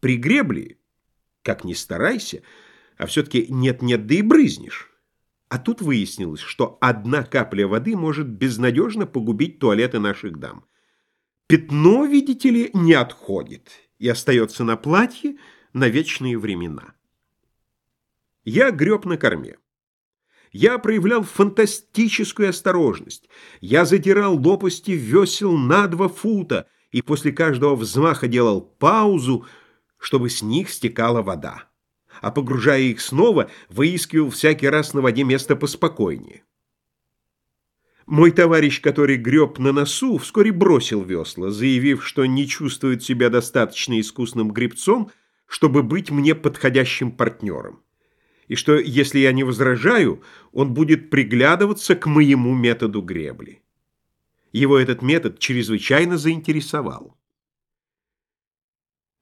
При гребле, как ни старайся, а все-таки нет-нет, да и брызнешь. А тут выяснилось, что одна капля воды может безнадежно погубить туалеты наших дам. Пятно, видите ли, не отходит и остается на платье на вечные времена. Я греб на корме. Я проявлял фантастическую осторожность. Я затирал лопасти весел на два фута и после каждого взмаха делал паузу, чтобы с них стекала вода. А погружая их снова, выискивал всякий раз на воде место поспокойнее. Мой товарищ, который греб на носу, вскоре бросил весла, заявив, что не чувствует себя достаточно искусным гребцом, чтобы быть мне подходящим партнером, и что, если я не возражаю, он будет приглядываться к моему методу гребли. Его этот метод чрезвычайно заинтересовал.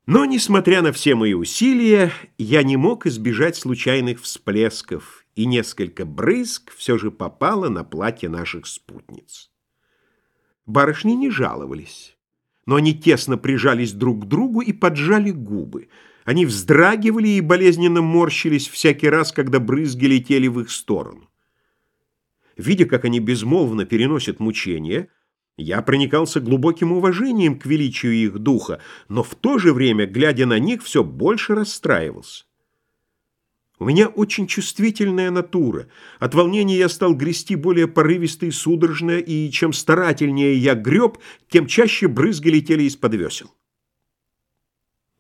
Но, несмотря на все мои усилия, я не мог избежать случайных всплесков, и несколько брызг все же попало на платье наших спутниц. Барышни не жаловались, но они тесно прижались друг к другу и поджали губы. Они вздрагивали и болезненно морщились всякий раз, когда брызги летели в их сторону. Видя, как они безмолвно переносят мучения, я проникался глубоким уважением к величию их духа, но в то же время, глядя на них, все больше расстраивался. У меня очень чувствительная натура. От волнения я стал грести более порывисто и судорожно, и чем старательнее я греб, тем чаще брызги летели из-под весел.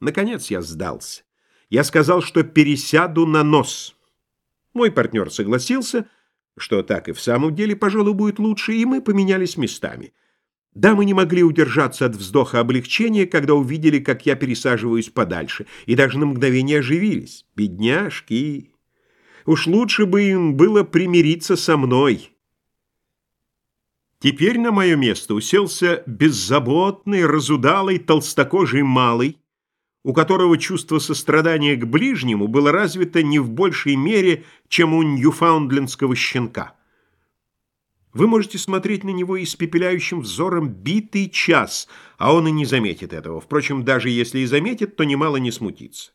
Наконец я сдался. Я сказал, что пересяду на нос. Мой партнер согласился, что так и в самом деле, пожалуй, будет лучше, и мы поменялись местами. Да, мы не могли удержаться от вздоха облегчения, когда увидели, как я пересаживаюсь подальше, и даже на мгновение оживились. Бедняжки! Уж лучше бы им было примириться со мной. Теперь на мое место уселся беззаботный, разудалый, толстокожий малый, у которого чувство сострадания к ближнему было развито не в большей мере, чем у ньюфаундлендского щенка. Вы можете смотреть на него испепеляющим взором битый час, а он и не заметит этого. Впрочем, даже если и заметит, то немало не смутится.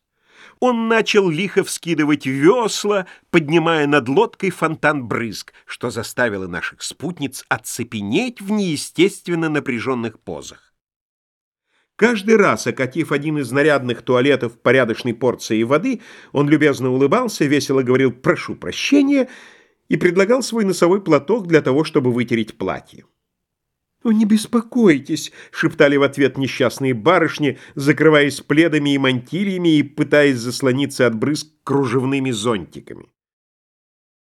Он начал лихо вскидывать весла, поднимая над лодкой фонтан брызг, что заставило наших спутниц оцепенеть в неестественно напряженных позах. Каждый раз, окатив один из нарядных туалетов порядочной порцией воды, он любезно улыбался, весело говорил «прошу прощения», и предлагал свой носовой платок для того, чтобы вытереть платье. «О, не беспокойтесь!» — шептали в ответ несчастные барышни, закрываясь пледами и мантильями и пытаясь заслониться от брызг кружевными зонтиками.